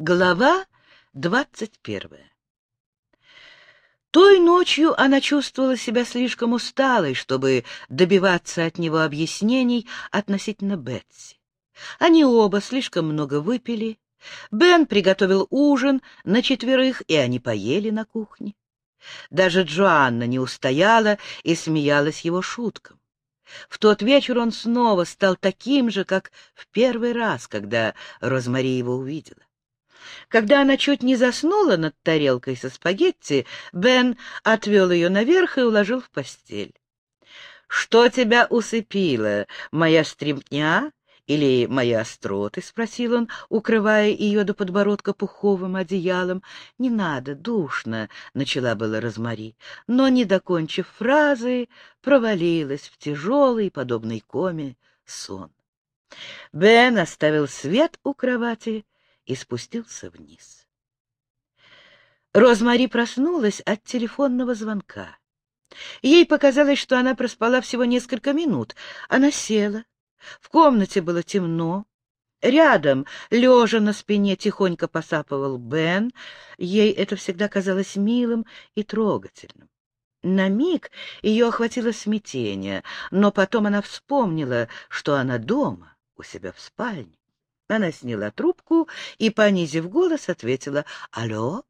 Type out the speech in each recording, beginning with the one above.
Глава двадцать первая Той ночью она чувствовала себя слишком усталой, чтобы добиваться от него объяснений относительно Бетси. Они оба слишком много выпили. Бен приготовил ужин на четверых, и они поели на кухне. Даже Джоанна не устояла и смеялась его шуткам. В тот вечер он снова стал таким же, как в первый раз, когда Розмари его увидела. Когда она чуть не заснула над тарелкой со спагетти, Бен отвел ее наверх и уложил в постель. — Что тебя усыпило, моя стремня или мои остроты? — спросил он, укрывая ее до подбородка пуховым одеялом. — Не надо, душно, — начала была Розмари, но, не докончив фразы, провалилась в тяжелый, подобный коме, сон. Бен оставил свет у кровати и спустился вниз. Розмари проснулась от телефонного звонка. Ей показалось, что она проспала всего несколько минут. Она села. В комнате было темно. Рядом, лежа на спине, тихонько посапывал Бен. Ей это всегда казалось милым и трогательным. На миг ее охватило смятение, но потом она вспомнила, что она дома, у себя в спальне. Она сняла трубку и, понизив голос, ответила «Алло?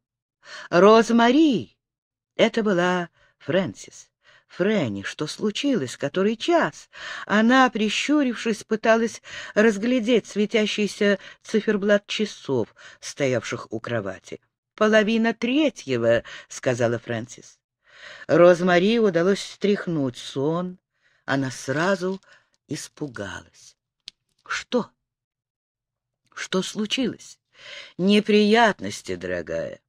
Розмари!» Это была Фрэнсис. Фрэнни, что случилось? Который час? Она, прищурившись, пыталась разглядеть светящийся циферблат часов, стоявших у кровати. «Половина третьего», — сказала Фрэнсис. Розмари удалось стряхнуть сон. Она сразу испугалась. «Что?» Что случилось? Неприятности, дорогая.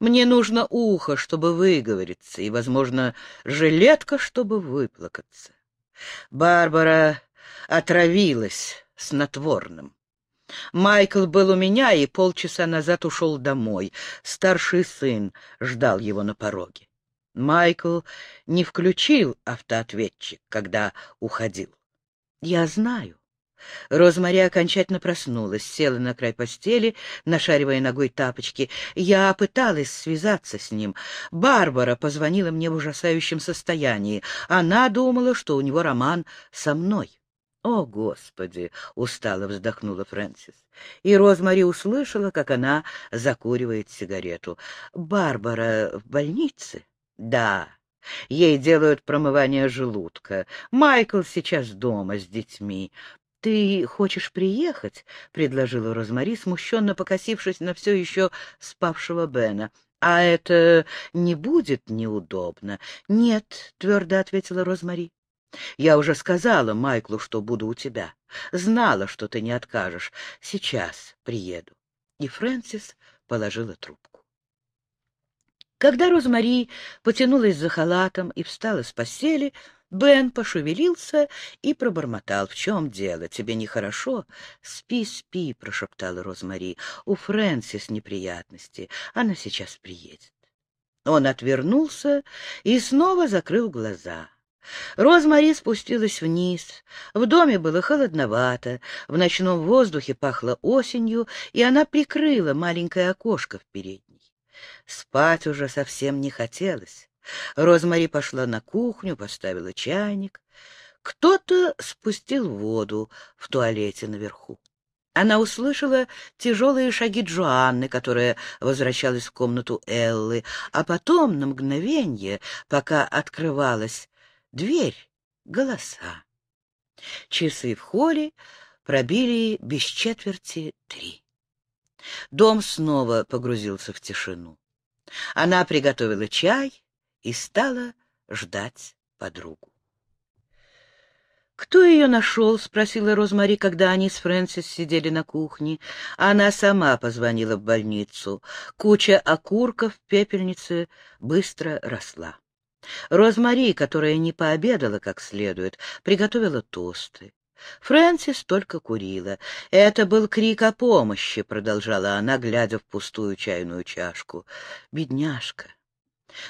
Мне нужно ухо, чтобы выговориться, и, возможно, жилетка, чтобы выплакаться. Барбара отравилась снотворным. Майкл был у меня и полчаса назад ушел домой. Старший сын ждал его на пороге. Майкл не включил автоответчик, когда уходил. Я знаю. Розмари окончательно проснулась, села на край постели, нашаривая ногой тапочки. Я пыталась связаться с ним. Барбара позвонила мне в ужасающем состоянии. Она думала, что у него роман со мной. «О, Господи!» — устало вздохнула Фрэнсис. И Розмари услышала, как она закуривает сигарету. «Барбара в больнице?» «Да, Ей делают промывание желудка. Майкл сейчас дома с детьми. «Ты хочешь приехать?» — предложила Розмари, смущенно покосившись на все еще спавшего Бена. «А это не будет неудобно?» «Нет», — твердо ответила Розмари. «Я уже сказала Майклу, что буду у тебя. Знала, что ты не откажешь. Сейчас приеду». И Фрэнсис положила трубку. Когда Розмари потянулась за халатом и встала с постели, Бен пошевелился и пробормотал. — В чем дело? Тебе нехорошо? — Спи, спи, — прошептала Розмари. — У Фрэнсис неприятности. Она сейчас приедет. Он отвернулся и снова закрыл глаза. Розмари спустилась вниз. В доме было холодновато, в ночном воздухе пахло осенью, и она прикрыла маленькое окошко в передней. Спать уже совсем не хотелось. Розмари пошла на кухню, поставила чайник. Кто-то спустил воду в туалете наверху. Она услышала тяжелые шаги Джоанны, которая возвращалась в комнату Эллы, а потом, на мгновенье, пока открывалась дверь, голоса. Часы в холле пробили без четверти три. Дом снова погрузился в тишину. Она приготовила чай и стала ждать подругу. «Кто ее нашел?» — спросила Розмари, когда они с Фрэнсис сидели на кухне. Она сама позвонила в больницу. Куча окурков в пепельнице быстро росла. Розмари, которая не пообедала как следует, приготовила тосты. Фрэнсис только курила. «Это был крик о помощи», — продолжала она, глядя в пустую чайную чашку. «Бедняжка,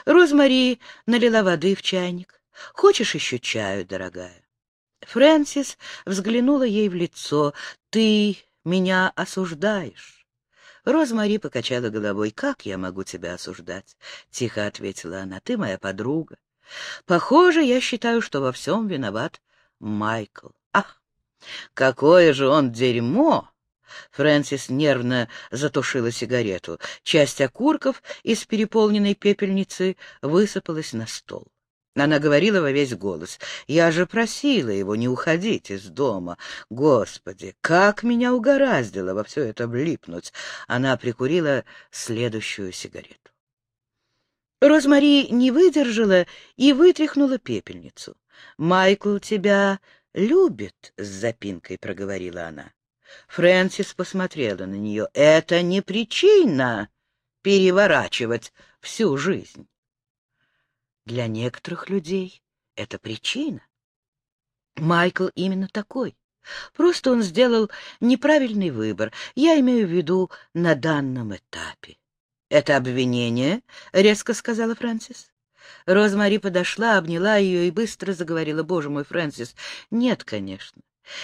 Розмари налила воды в чайник. «Хочешь еще чаю, дорогая?» Фрэнсис взглянула ей в лицо. «Ты меня осуждаешь». Розмари покачала головой. «Как я могу тебя осуждать?» — тихо ответила она. «Ты моя подруга. Похоже, я считаю, что во всем виноват Майкл. Ах, какое же он дерьмо!» Фрэнсис нервно затушила сигарету. Часть окурков из переполненной пепельницы высыпалась на стол. Она говорила во весь голос. «Я же просила его не уходить из дома. Господи, как меня угораздило во все это влипнуть!» Она прикурила следующую сигарету. Розмари не выдержала и вытряхнула пепельницу. «Майкл тебя любит», — с запинкой проговорила она. Фрэнсис посмотрела на нее. «Это не причина переворачивать всю жизнь». Для некоторых людей это причина. Майкл именно такой. Просто он сделал неправильный выбор. Я имею в виду на данном этапе. «Это обвинение?» — резко сказала Фрэнсис. Розмари подошла, обняла ее и быстро заговорила. «Боже мой, Фрэнсис, нет, конечно.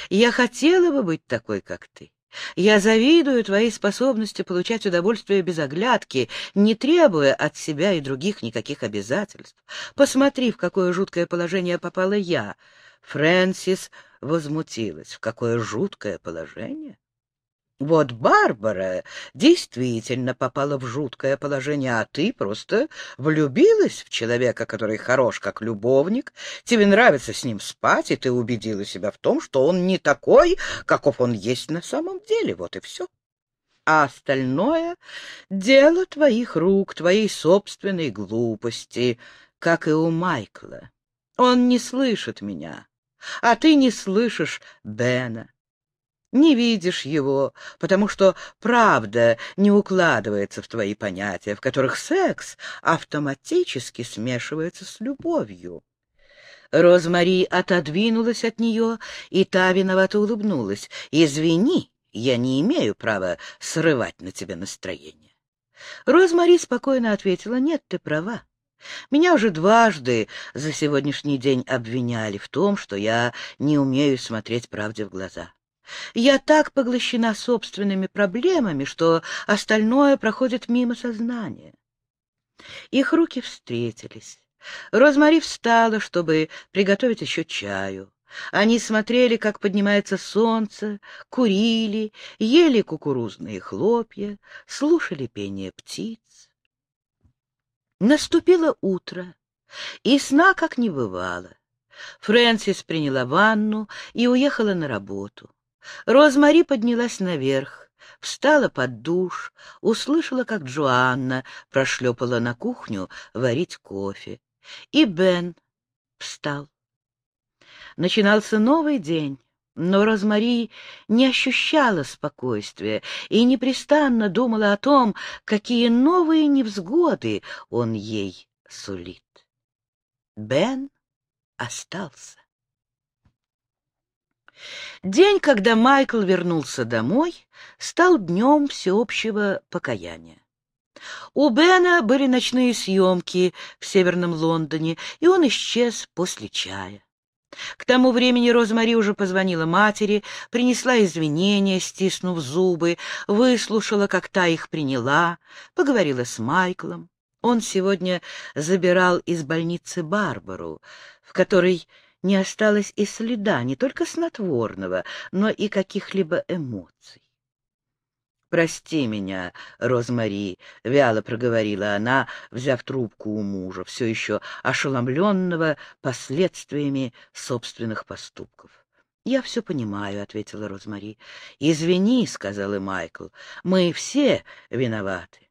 Я хотела бы быть такой, как ты. Я завидую твоей способности получать удовольствие без оглядки, не требуя от себя и других никаких обязательств. Посмотри, в какое жуткое положение попала я. Фрэнсис возмутилась. В какое жуткое положение? Вот Барбара действительно попала в жуткое положение, а ты просто влюбилась в человека, который хорош как любовник, тебе нравится с ним спать, и ты убедила себя в том, что он не такой, каков он есть на самом деле, вот и все. А остальное — дело твоих рук, твоей собственной глупости, как и у Майкла. Он не слышит меня, а ты не слышишь Бена не видишь его, потому что правда не укладывается в твои понятия, в которых секс автоматически смешивается с любовью. Розмари отодвинулась от нее, и та виновато улыбнулась. «Извини, я не имею права срывать на тебе настроение». Розмари спокойно ответила, «Нет, ты права. Меня уже дважды за сегодняшний день обвиняли в том, что я не умею смотреть правде в глаза. Я так поглощена собственными проблемами, что остальное проходит мимо сознания. Их руки встретились. Розмари встала, чтобы приготовить еще чаю. Они смотрели, как поднимается солнце, курили, ели кукурузные хлопья, слушали пение птиц. Наступило утро, и сна как не бывало. Фрэнсис приняла ванну и уехала на работу. Розмари поднялась наверх, встала под душ, услышала, как Джоанна прошлепала на кухню варить кофе. И Бен встал. Начинался новый день, но Розмари не ощущала спокойствия и непрестанно думала о том, какие новые невзгоды он ей сулит. Бен остался. День, когда Майкл вернулся домой, стал днем всеобщего покаяния. У Бена были ночные съемки в Северном Лондоне, и он исчез после чая. К тому времени Розмари уже позвонила матери, принесла извинения, стиснув зубы, выслушала, как та их приняла, поговорила с Майклом. Он сегодня забирал из больницы Барбару, в которой не осталось и следа не только снотворного, но и каких-либо эмоций. «Прости меня, Розмари», — вяло проговорила она, взяв трубку у мужа, все еще ошеломленного последствиями собственных поступков. «Я все понимаю», — ответила Розмари. «Извини», — сказал и Майкл, — «мы все виноваты.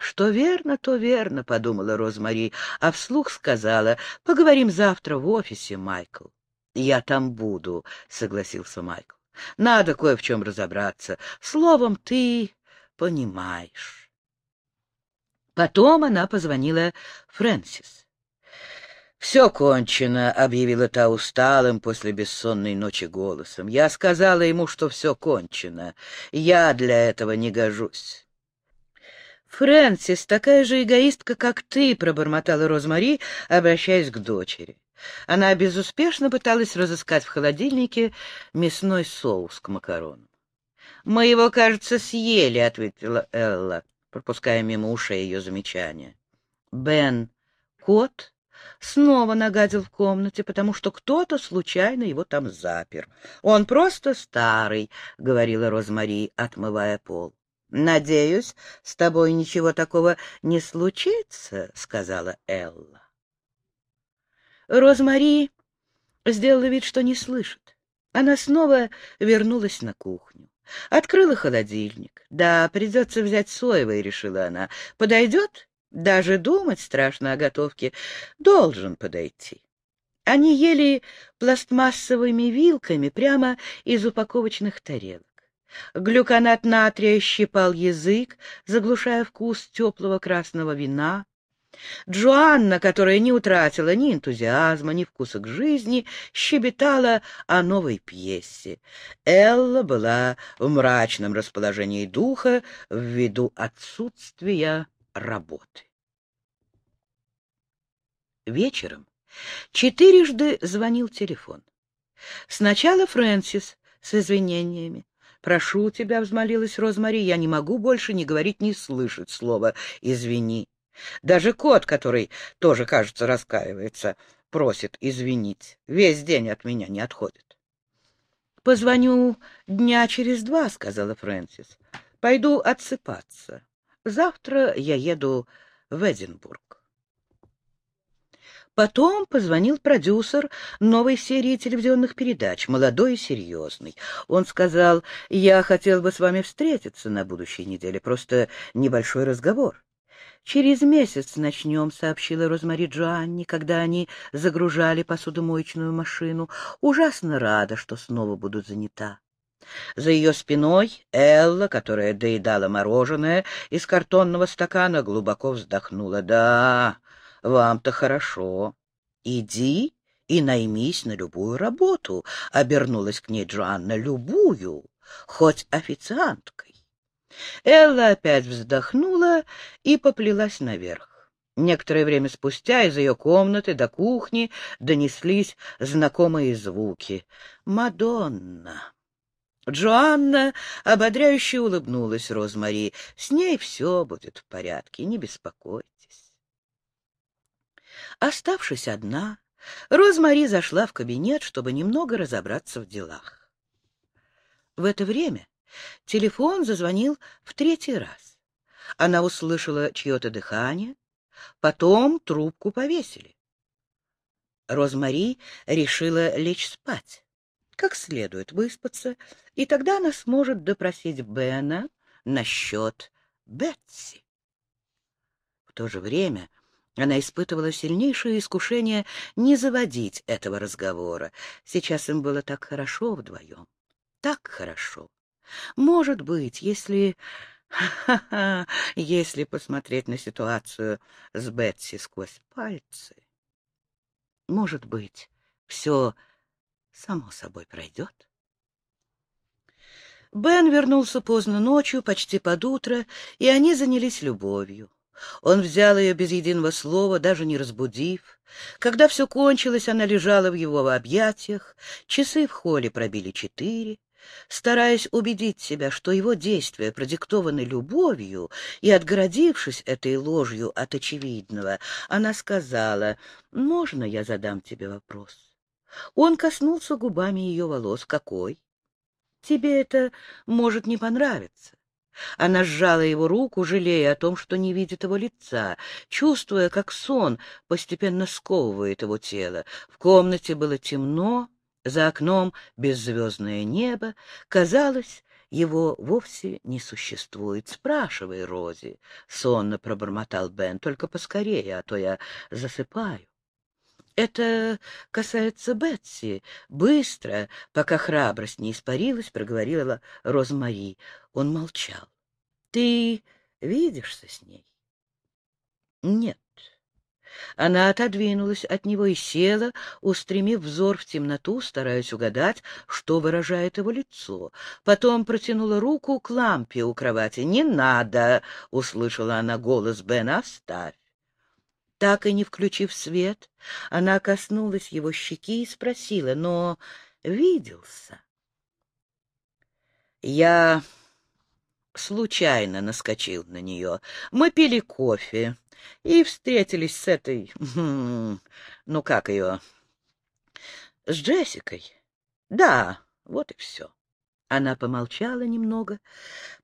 «Что верно, то верно», — подумала Розмари, а вслух сказала, «Поговорим завтра в офисе, Майкл». «Я там буду», — согласился Майкл. «Надо кое в чем разобраться. Словом, ты понимаешь». Потом она позвонила Фрэнсис. «Все кончено», — объявила та усталым после бессонной ночи голосом. «Я сказала ему, что все кончено. Я для этого не гожусь». «Фрэнсис, такая же эгоистка, как ты», — пробормотала Розмари, обращаясь к дочери. Она безуспешно пыталась разыскать в холодильнике мясной соус к макаронам. «Мы его, кажется, съели», — ответила Элла, пропуская мимо ушей ее замечания. Бен, кот, снова нагадил в комнате, потому что кто-то случайно его там запер. «Он просто старый», — говорила Розмари, отмывая пол. «Надеюсь, с тобой ничего такого не случится», — сказала Элла. Розмари сделала вид, что не слышит. Она снова вернулась на кухню. Открыла холодильник. «Да, придется взять соевое», — решила она. «Подойдет?» Даже думать страшно о готовке. Должен подойти. Они ели пластмассовыми вилками прямо из упаковочных тарелок. Глюконат натрия щипал язык, заглушая вкус теплого красного вина. Джоанна, которая не утратила ни энтузиазма, ни вкуса к жизни, щебетала о новой пьесе. Элла была в мрачном расположении духа ввиду отсутствия работы. Вечером четырежды звонил телефон. Сначала Фрэнсис с извинениями. «Прошу тебя», — взмолилась Розмари, — «я не могу больше не говорить, не слышать слова «извини». Даже кот, который тоже, кажется, раскаивается, просит извинить. Весь день от меня не отходит. «Позвоню дня через два», — сказала Фрэнсис. «Пойду отсыпаться. Завтра я еду в Эдинбург». Потом позвонил продюсер новой серии телевизионных передач, молодой и серьезный. Он сказал, я хотел бы с вами встретиться на будущей неделе, просто небольшой разговор. «Через месяц начнем», — сообщила Розмари Джоанни, когда они загружали посудомоечную машину. «Ужасно рада, что снова буду занята». За ее спиной Элла, которая доедала мороженое из картонного стакана, глубоко вздохнула. «Да, вам-то хорошо. Иди и наймись на любую работу», — обернулась к ней Джоанна. «Любую, хоть официанткой». Элла опять вздохнула и поплелась наверх. Некоторое время спустя из ее комнаты до кухни донеслись знакомые звуки. «Мадонна!» Джоанна ободряюще улыбнулась Розмари. «С ней все будет в порядке, не беспокойтесь». Оставшись одна, Розмари зашла в кабинет, чтобы немного разобраться в делах. В это время Телефон зазвонил в третий раз. Она услышала чье-то дыхание, потом трубку повесили. Розмари решила лечь спать, как следует выспаться, и тогда она сможет допросить Бена насчет Бетси. В то же время она испытывала сильнейшее искушение не заводить этого разговора. Сейчас им было так хорошо вдвоем, так хорошо. Может быть, если... Ха-ха, если посмотреть на ситуацию с Бетси сквозь пальцы, может быть, все само собой пройдет. Бен вернулся поздно ночью, почти под утро, и они занялись любовью. Он взял ее без единого слова, даже не разбудив. Когда все кончилось, она лежала в его объятиях, часы в холле пробили четыре. Стараясь убедить себя, что его действия продиктованы любовью, и, отгородившись этой ложью от очевидного, она сказала, «Можно я задам тебе вопрос?» Он коснулся губами ее волос. «Какой?» «Тебе это может не понравиться». Она сжала его руку, жалея о том, что не видит его лица, чувствуя, как сон постепенно сковывает его тело. В комнате было темно, за окном беззвездное небо. Казалось, его вовсе не существует. Спрашивай, Рози, — сонно пробормотал Бен, — только поскорее, а то я засыпаю. Это касается Бетси. Быстро, пока храбрость не испарилась, проговорила Розмари. Он молчал. Ты видишься с ней? Нет. Она отодвинулась от него и села, устремив взор в темноту, стараясь угадать, что выражает его лицо. Потом протянула руку к лампе у кровати. «Не надо!» — услышала она голос Бена. «Оставь!» Так и не включив свет, она коснулась его щеки и спросила, «Но виделся?» Я случайно наскочил на нее. Мы пили кофе и встретились с этой... Хм, ну, как ее? С Джессикой. Да, вот и все. Она помолчала немного,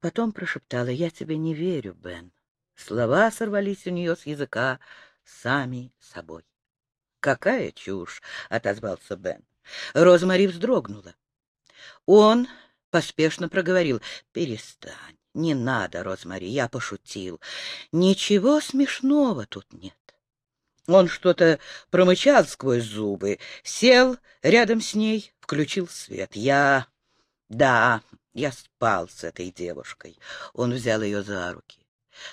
потом прошептала, «Я тебе не верю, Бен». Слова сорвались у нее с языка сами собой. «Какая чушь!» — отозвался Бен. Розмари вздрогнула. Он поспешно проговорил, «Перестань, не надо, Розмари, я пошутил. Ничего смешного тут нет». Он что-то промычал сквозь зубы, сел рядом с ней, включил свет. «Я... да, я спал с этой девушкой». Он взял ее за руки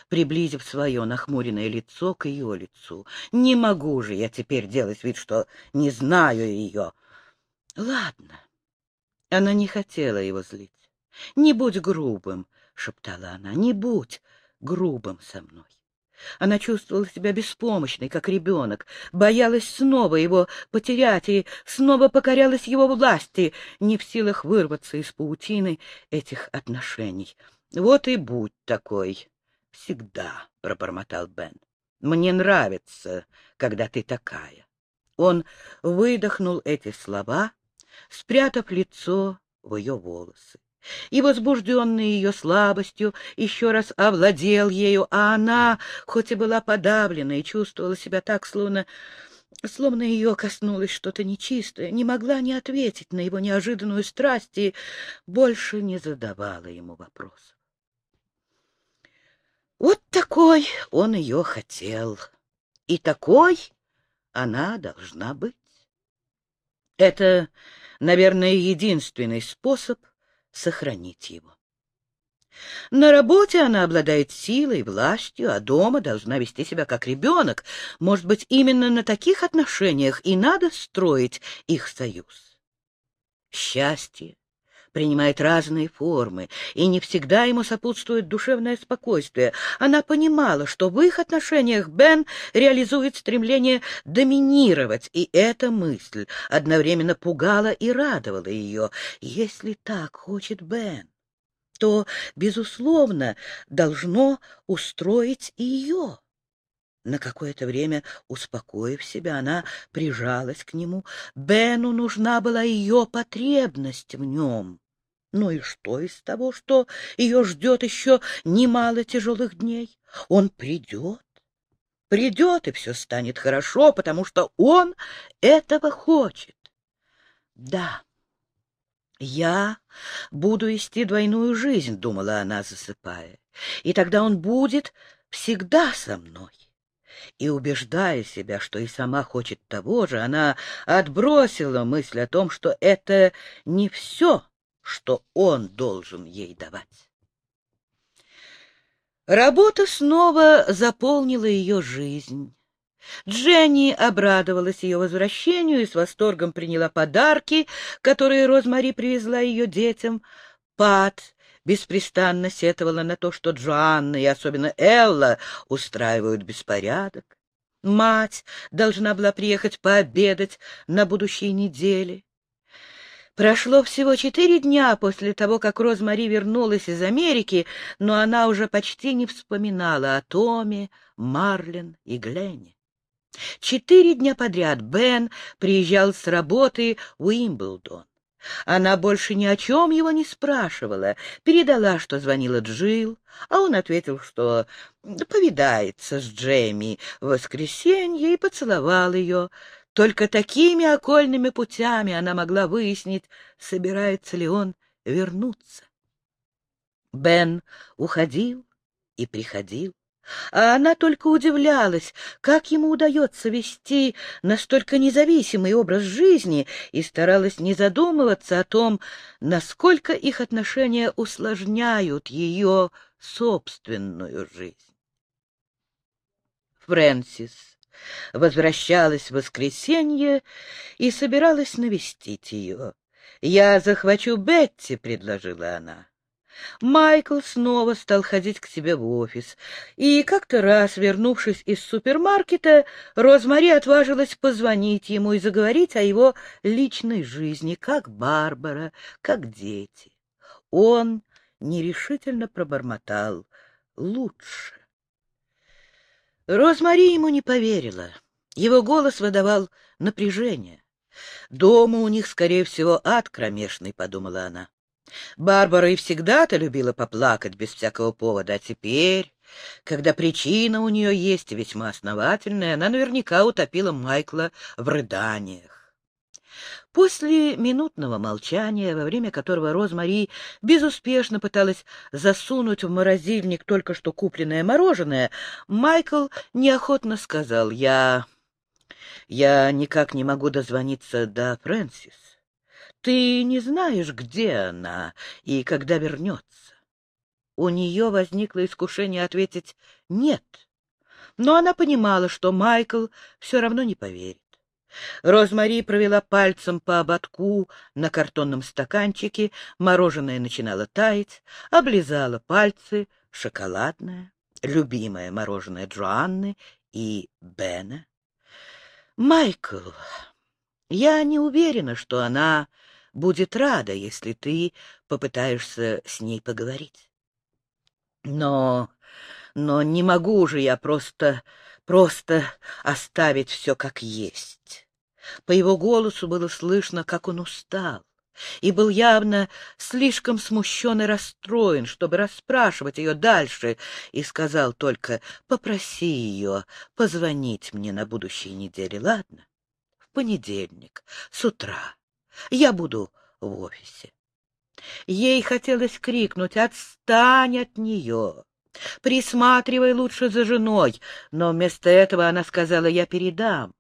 приблизив свое нахмуренное лицо к ее лицу. «Не могу же я теперь делать вид, что не знаю ее». «Ладно». Она не хотела его злить. «Не будь грубым», — шептала она, — «не будь грубым со мной». Она чувствовала себя беспомощной, как ребенок, боялась снова его потерять и снова покорялась его власти, не в силах вырваться из паутины этих отношений. Вот и будь такой, всегда, — пробормотал Бен. — Мне нравится, когда ты такая. Он выдохнул эти слова, спрятав лицо в ее волосы. И, возбужденный ее слабостью, еще раз овладел ею, а она, хоть и была подавлена и чувствовала себя так, словно... Словно ее коснулось что-то нечистое, не могла не ответить на его неожиданную страсть и больше не задавала ему вопросов. Вот такой он ее хотел, и такой она должна быть. Это, наверное, единственный способ сохранить его. На работе она обладает силой, властью, а дома должна вести себя как ребенок. Может быть, именно на таких отношениях и надо строить их союз. Счастье, принимает разные формы, и не всегда ему сопутствует душевное спокойствие. Она понимала, что в их отношениях Бен реализует стремление доминировать, и эта мысль одновременно пугала и радовала ее. Если так хочет Бен, то, безусловно, должно устроить и ее. На какое-то время, успокоив себя, она прижалась к нему. Бену нужна была ее потребность в нем. Ну и что из того, что ее ждет еще немало тяжелых дней? Он придет, придет, и все станет хорошо, потому что он этого хочет. Да, я буду вести двойную жизнь, думала она, засыпая, и тогда он будет всегда со мной. И, убеждая себя, что и сама хочет того же, она отбросила мысль о том, что это не все, что он должен ей давать. Работа снова заполнила ее жизнь. Дженни обрадовалась ее возвращению и с восторгом приняла подарки, которые Розмари привезла ее детям. Пат беспрестанно сетовала на то, что Джоанна и особенно Элла устраивают беспорядок. Мать должна была приехать пообедать на будущей неделе. Прошло всего четыре дня после того, как Розмари вернулась из Америки, но она уже почти не вспоминала о Томе, Марлен и Гленне. Четыре дня подряд Бен приезжал с работы в Уимблдон. Она больше ни о чем его не спрашивала, передала, что звонила Джилл, а он ответил, что повидается с Джейми в воскресенье и поцеловал ее, только такими окольными путями она могла выяснить, собирается ли он вернуться. Бен уходил и приходил, а она только удивлялась, как ему удается вести настолько независимый образ жизни и старалась не задумываться о том, насколько их отношения усложняют ее собственную жизнь. Фрэнсис возвращалась в воскресенье и собиралась навестить ее. «Я захвачу Бетти», — предложила она. Майкл снова стал ходить к себе в офис, и как-то раз, вернувшись из супермаркета, Розмари отважилась позвонить ему и заговорить о его личной жизни, как Барбара, как дети. Он нерешительно пробормотал «лучше». Розмари ему не поверила. Его голос выдавал напряжение. «Дома у них, скорее всего, ад кромешный», — подумала она. Барбара и всегда-то любила поплакать без всякого повода, а теперь, когда причина у нее есть весьма основательная, она наверняка утопила Майкла в рыданиях. После минутного молчания, во время которого Розмари безуспешно пыталась засунуть в морозильник только что купленное мороженое, Майкл неохотно сказал, «Я... я никак не могу дозвониться до Фрэнсис. Ты не знаешь, где она и когда вернется?» У нее возникло искушение ответить «нет», но она понимала, что Майкл все равно не поверит. Розмари провела пальцем по ободку на картонном стаканчике, мороженое начинало таять, облизала пальцы, шоколадное, любимое мороженое Джоанны и Бена. «Майкл, я не уверена, что она будет рада, если ты попытаешься с ней поговорить. Но... но не могу же я просто просто оставить все как есть. По его голосу было слышно, как он устал, и был явно слишком смущен и расстроен, чтобы расспрашивать ее дальше, и сказал только «попроси ее позвонить мне на будущей неделе, ладно? В понедельник, с утра. Я буду в офисе». Ей хотелось крикнуть «Отстань от нее!» Присматривай лучше за женой, но вместо этого она сказала, я передам.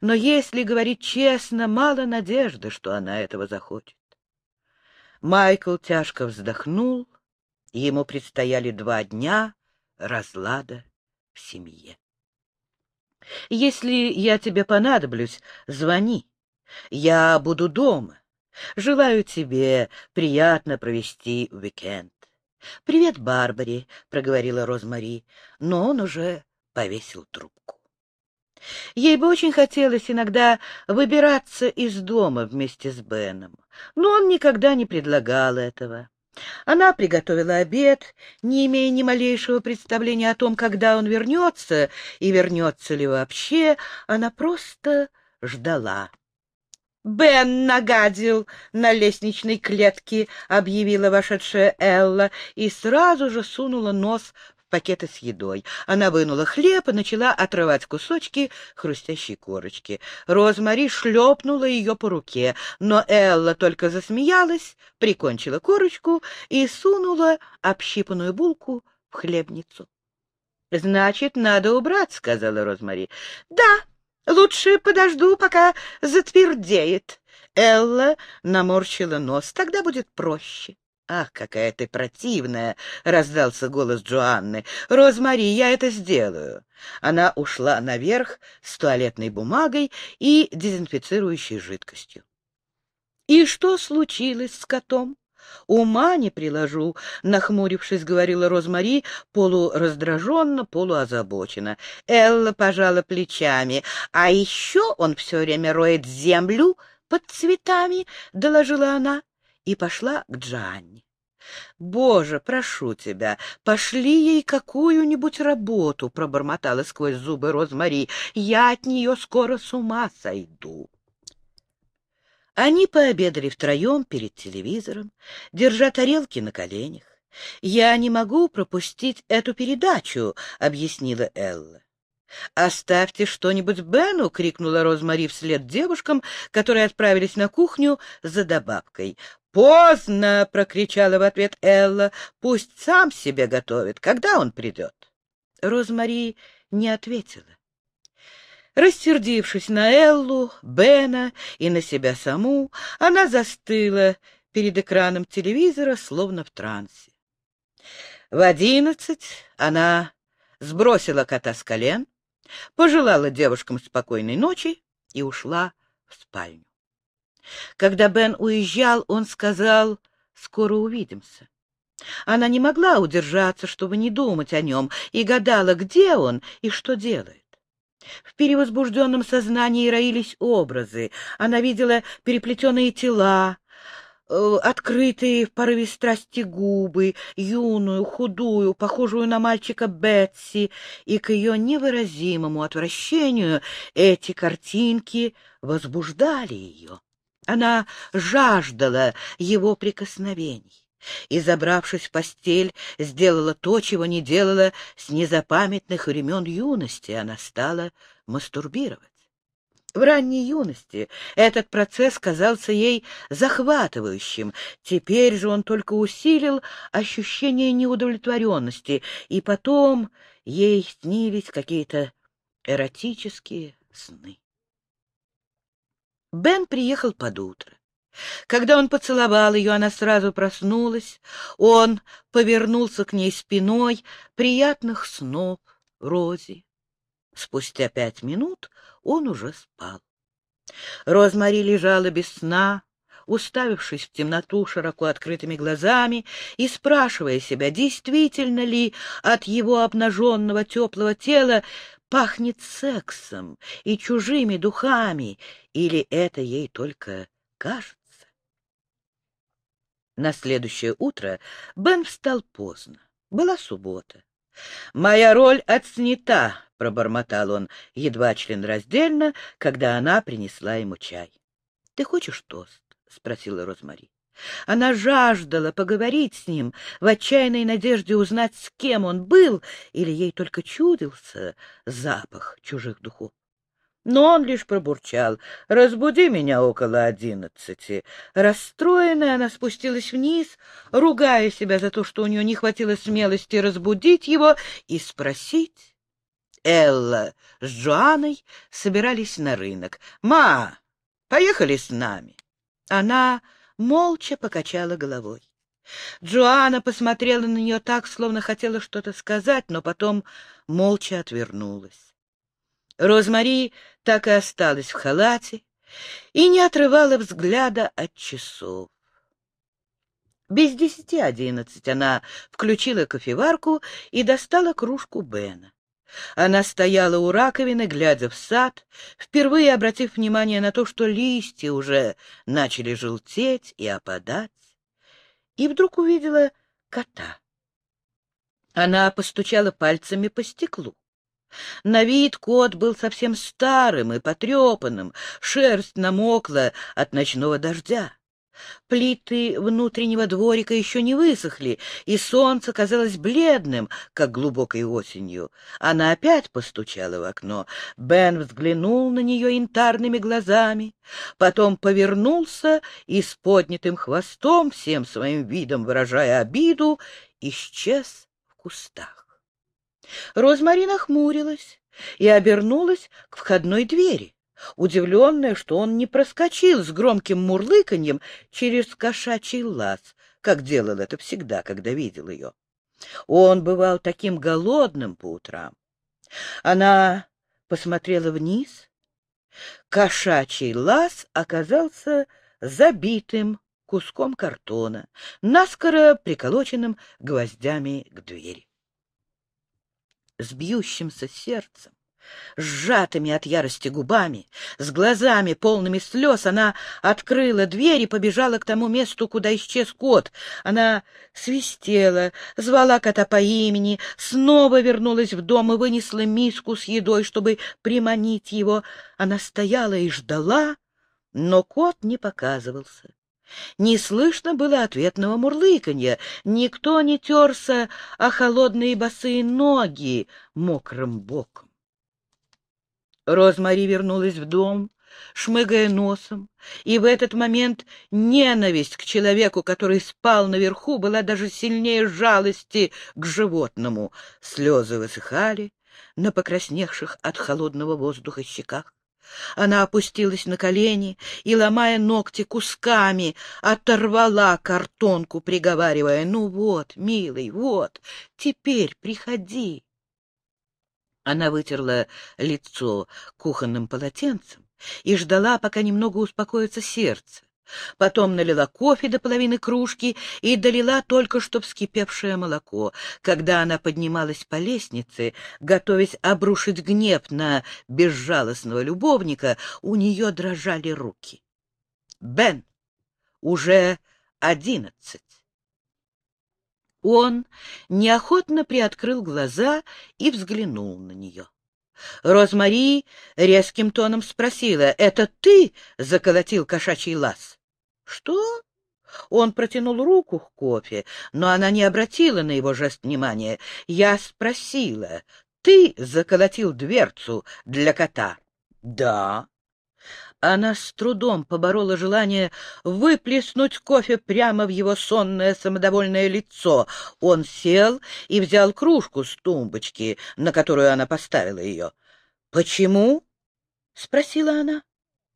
Но если говорить честно, мало надежды, что она этого захочет. Майкл тяжко вздохнул, ему предстояли два дня разлада в семье. Если я тебе понадоблюсь, звони. Я буду дома. Желаю тебе приятно провести уикенд. — Привет, Барбаре, — проговорила Розмари, но он уже повесил трубку. Ей бы очень хотелось иногда выбираться из дома вместе с Беном, но он никогда не предлагал этого. Она приготовила обед, не имея ни малейшего представления о том, когда он вернется и вернется ли вообще, она просто ждала. «Бен нагадил на лестничной клетке», — объявила вошедшая Элла и сразу же сунула нос в пакеты с едой. Она вынула хлеб и начала отрывать кусочки хрустящей корочки. Розмари шлепнула ее по руке, но Элла только засмеялась, прикончила корочку и сунула общипанную булку в хлебницу. «Значит, надо убрать», — сказала Розмари. «Да», Лучше подожду, пока затвердеет. Элла наморщила нос. Тогда будет проще. «Ах, какая ты противная!» — раздался голос Джоанны. «Розмари, я это сделаю». Она ушла наверх с туалетной бумагой и дезинфицирующей жидкостью. «И что случилось с котом?» Ума не приложу, — нахмурившись, говорила Розмари, полураздраженно, полуозабоченно. Элла пожала плечами. А еще он все время роет землю под цветами, — доложила она, и пошла к Джанне. «Боже, прошу тебя, пошли ей какую-нибудь работу», — пробормотала сквозь зубы Розмари. «Я от нее скоро с ума сойду». Они пообедали втроем перед телевизором, держа тарелки на коленях. «Я не могу пропустить эту передачу», — объяснила Элла. «Оставьте что-нибудь Бену!» — крикнула Розмари вслед девушкам, которые отправились на кухню за добавкой. «Поздно!» — прокричала в ответ Элла. «Пусть сам себе готовит. Когда он придет?» Розмари не ответила. Рассердившись на Эллу, Бена и на себя саму, она застыла перед экраном телевизора, словно в трансе. В одиннадцать она сбросила кота с колен, пожелала девушкам спокойной ночи и ушла в спальню. Когда Бен уезжал, он сказал «Скоро увидимся». Она не могла удержаться, чтобы не думать о нем, и гадала, где он и что делает. В перевозбужденном сознании роились образы. Она видела переплетенные тела, открытые в порыве страсти губы, юную, худую, похожую на мальчика Бетси, и к ее невыразимому отвращению эти картинки возбуждали ее. Она жаждала его прикосновений и, забравшись в постель, сделала то, чего не делала с незапамятных времен юности. Она стала мастурбировать. В ранней юности этот процесс казался ей захватывающим. Теперь же он только усилил ощущение неудовлетворенности, и потом ей снились какие-то эротические сны. Бен приехал под утро. Когда он поцеловал ее, она сразу проснулась. Он повернулся к ней спиной. Приятных снов, Рози. Спустя пять минут он уже спал. Розмари лежала без сна, уставившись в темноту широко открытыми глазами и спрашивая себя, действительно ли от его обнаженного теплого тела пахнет сексом и чужими духами, или это ей только кажется. На следующее утро Бен встал поздно. Была суббота. «Моя роль отснята», — пробормотал он, едва членраздельно, когда она принесла ему чай. «Ты хочешь тост?» — спросила Розмари. Она жаждала поговорить с ним, в отчаянной надежде узнать, с кем он был, или ей только чудился запах чужих духов. Но он лишь пробурчал. «Разбуди меня около одиннадцати». Расстроенная, она спустилась вниз, ругая себя за то, что у нее не хватило смелости разбудить его и спросить. Элла с Джоанной собирались на рынок. «Ма, поехали с нами». Она молча покачала головой. Джоанна посмотрела на нее так, словно хотела что-то сказать, но потом молча отвернулась. Розмари так и осталась в халате и не отрывала взгляда от часов. Без десяти одиннадцать она включила кофеварку и достала кружку Бена. Она стояла у раковины, глядя в сад, впервые обратив внимание на то, что листья уже начали желтеть и опадать, и вдруг увидела кота. Она постучала пальцами по стеклу. На вид кот был совсем старым и потрепанным, шерсть намокла от ночного дождя. Плиты внутреннего дворика еще не высохли, и солнце казалось бледным, как глубокой осенью. Она опять постучала в окно. Бен взглянул на нее янтарными глазами, потом повернулся и с поднятым хвостом, всем своим видом выражая обиду, исчез в кустах. Розмари нахмурилась и обернулась к входной двери, удивленная, что он не проскочил с громким мурлыканьем через кошачий лаз, как делал это всегда, когда видел ее. Он бывал таким голодным по утрам. Она посмотрела вниз. Кошачий лаз оказался забитым куском картона, наскоро приколоченным гвоздями к двери с бьющимся сердцем, сжатыми от ярости губами, с глазами полными слез, она открыла дверь и побежала к тому месту, куда исчез кот. Она свистела, звала кота по имени, снова вернулась в дом и вынесла миску с едой, чтобы приманить его. Она стояла и ждала, но кот не показывался. Не слышно было ответного мурлыканья, никто не терся о холодные босые ноги мокрым боком. Розмари вернулась в дом, шмыгая носом, и в этот момент ненависть к человеку, который спал наверху, была даже сильнее жалости к животному. Слезы высыхали на покрасневших от холодного воздуха щеках. Она опустилась на колени и, ломая ногти кусками, оторвала картонку, приговаривая, «Ну вот, милый, вот, теперь приходи». Она вытерла лицо кухонным полотенцем и ждала, пока немного успокоится сердце. Потом налила кофе до половины кружки и долила только что вскипевшее молоко. Когда она поднималась по лестнице, готовясь обрушить гнев на безжалостного любовника, у нее дрожали руки. Бен уже одиннадцать. Он неохотно приоткрыл глаза и взглянул на нее. Розмари резким тоном спросила, «Это ты заколотил кошачий лаз?» «Что?» Он протянул руку к кофе, но она не обратила на его жест внимания. Я спросила, «Ты заколотил дверцу для кота?» «Да». Она с трудом поборола желание выплеснуть кофе прямо в его сонное самодовольное лицо. Он сел и взял кружку с тумбочки, на которую она поставила ее. «Почему?» — спросила она.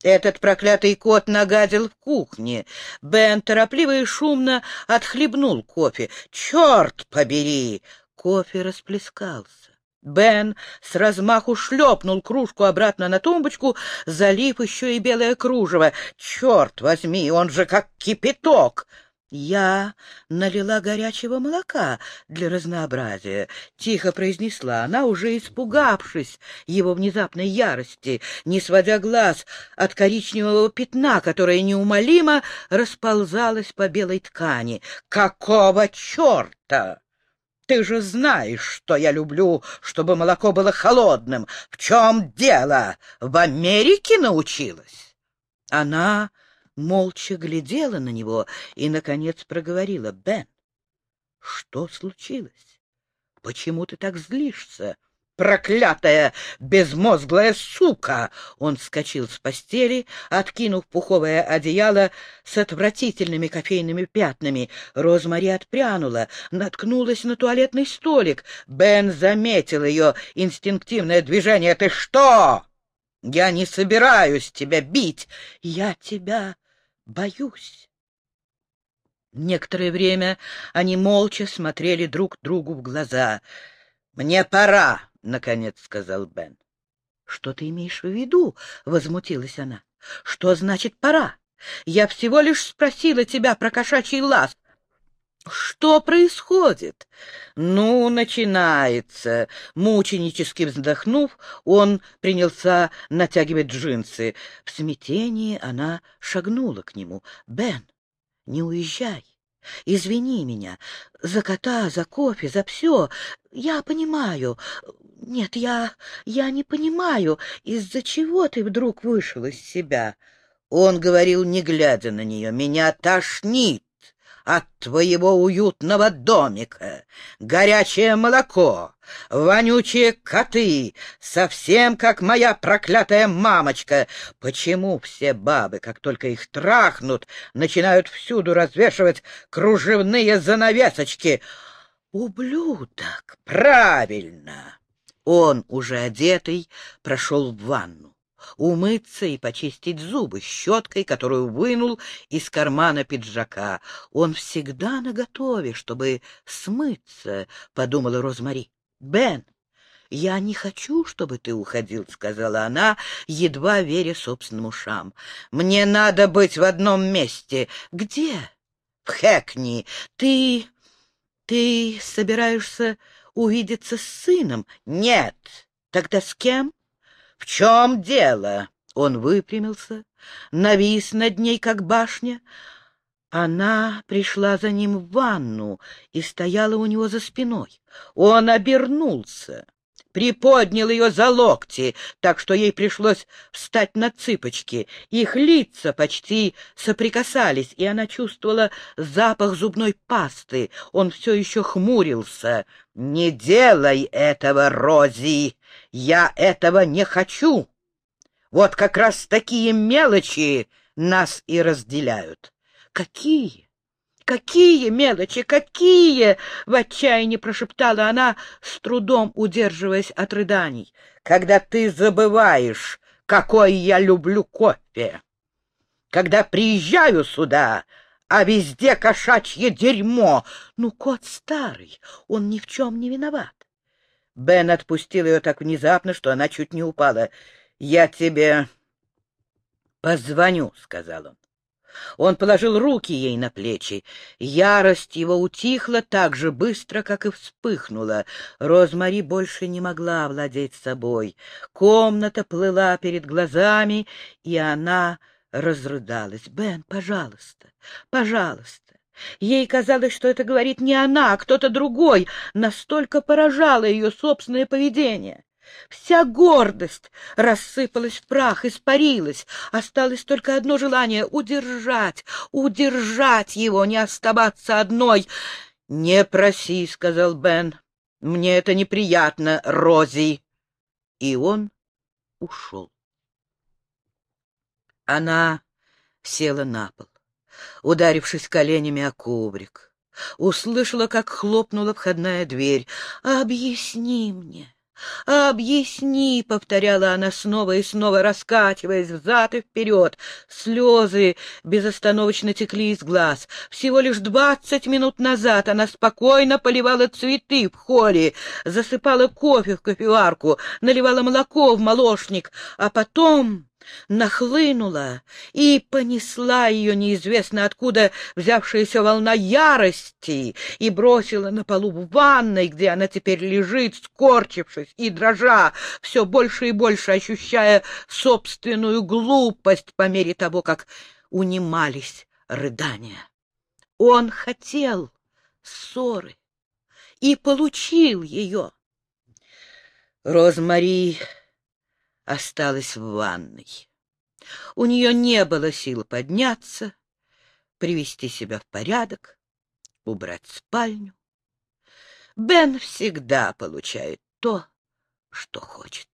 Этот проклятый кот нагадил в кухне. Бен торопливо и шумно отхлебнул кофе. «Черт побери!» Кофе расплескался. Бен с размаху шлепнул кружку обратно на тумбочку, залив еще и белое кружево. «Черт возьми, он же как кипяток!» «Я налила горячего молока для разнообразия», — тихо произнесла она, уже испугавшись его внезапной ярости, не сводя глаз от коричневого пятна, которое неумолимо расползалось по белой ткани. «Какого черта?» Ты же знаешь, что я люблю, чтобы молоко было холодным. В чем дело? В Америке научилась? Она молча глядела на него и, наконец, проговорила. — Бен, что случилось? Почему ты так злишься? Проклятая безмозглая сука! Он вскочил с постели, откинув пуховое одеяло с отвратительными кофейными пятнами. Розмари отпрянула, наткнулась на туалетный столик. Бен заметил ее инстинктивное движение. «Ты что? Я не собираюсь тебя бить! Я тебя боюсь!» Некоторое время они молча смотрели друг другу в глаза. «Мне пора!» — наконец сказал Бен. — Что ты имеешь в виду? — возмутилась она. — Что значит «пора»? Я всего лишь спросила тебя про кошачий лаз. Что происходит? Ну, начинается. Мученически вздохнув, он принялся натягивать джинсы. В смятении она шагнула к нему. — Бен, не уезжай. Извини меня. За кота, за кофе, за все. Я понимаю. Нет, я... я не понимаю, из-за чего ты вдруг вышел из себя. Он говорил, не глядя на нее, меня тошнит от твоего уютного домика. Горячее молоко, вонючие коты, совсем как моя проклятая мамочка. Почему все бабы, как только их трахнут, начинают всюду развешивать кружевные занавесочки? Ублюдок, правильно! Он, уже одетый, прошел в ванну. Умыться и почистить зубы щеткой, которую вынул из кармана пиджака. Он всегда наготове, чтобы смыться, — подумала Розмари. — Бен, я не хочу, чтобы ты уходил, — сказала она, едва веря собственным ушам. — Мне надо быть в одном месте. — Где? — В Хэкни. Ты... ты собираешься увидеться с сыном? Нет. Тогда с кем? В чем дело? Он выпрямился, навис над ней, как башня. Она пришла за ним в ванну и стояла у него за спиной. Он обернулся приподнял ее за локти, так что ей пришлось встать на цыпочки. Их лица почти соприкасались, и она чувствовала запах зубной пасты. Он все еще хмурился. «Не делай этого, Рози! Я этого не хочу! Вот как раз такие мелочи нас и разделяют». «Какие?» «Какие мелочи, какие!» — в отчаянии прошептала она, с трудом удерживаясь от рыданий. «Когда ты забываешь, какой я люблю кофе! Когда приезжаю сюда, а везде кошачье дерьмо! Ну, кот старый, он ни в чем не виноват!» Бен отпустил ее так внезапно, что она чуть не упала. «Я тебе позвоню», — сказал он. Он положил руки ей на плечи. Ярость его утихла так же быстро, как и вспыхнула. Розмари больше не могла овладеть собой. Комната плыла перед глазами, и она разрыдалась. — Бен, пожалуйста, пожалуйста, Ей казалось, что это говорит не она, а кто-то другой. Настолько поражало ее собственное поведение. Вся гордость рассыпалась в прах, испарилась. Осталось только одно желание — удержать, удержать его, не оставаться одной. — Не проси, — сказал Бен. — Мне это неприятно, Рози. И он ушел. Она села на пол, ударившись коленями о коврик. Услышала, как хлопнула входная дверь. «Объясни мне!» «Объясни!» — повторяла она снова и снова, раскачиваясь взад и вперед. Слезы безостановочно текли из глаз. Всего лишь двадцать минут назад она спокойно поливала цветы в холле, засыпала кофе в кофеварку, наливала молоко в молочник, а потом нахлынула и понесла ее неизвестно откуда взявшаяся волна ярости и бросила на полу в ванной, где она теперь лежит, скорчившись и дрожа, все больше и больше ощущая собственную глупость по мере того, как унимались рыдания. Он хотел ссоры и получил ее. Розмари осталась в ванной. У нее не было сил подняться, привести себя в порядок, убрать спальню. Бен всегда получает то, что хочет.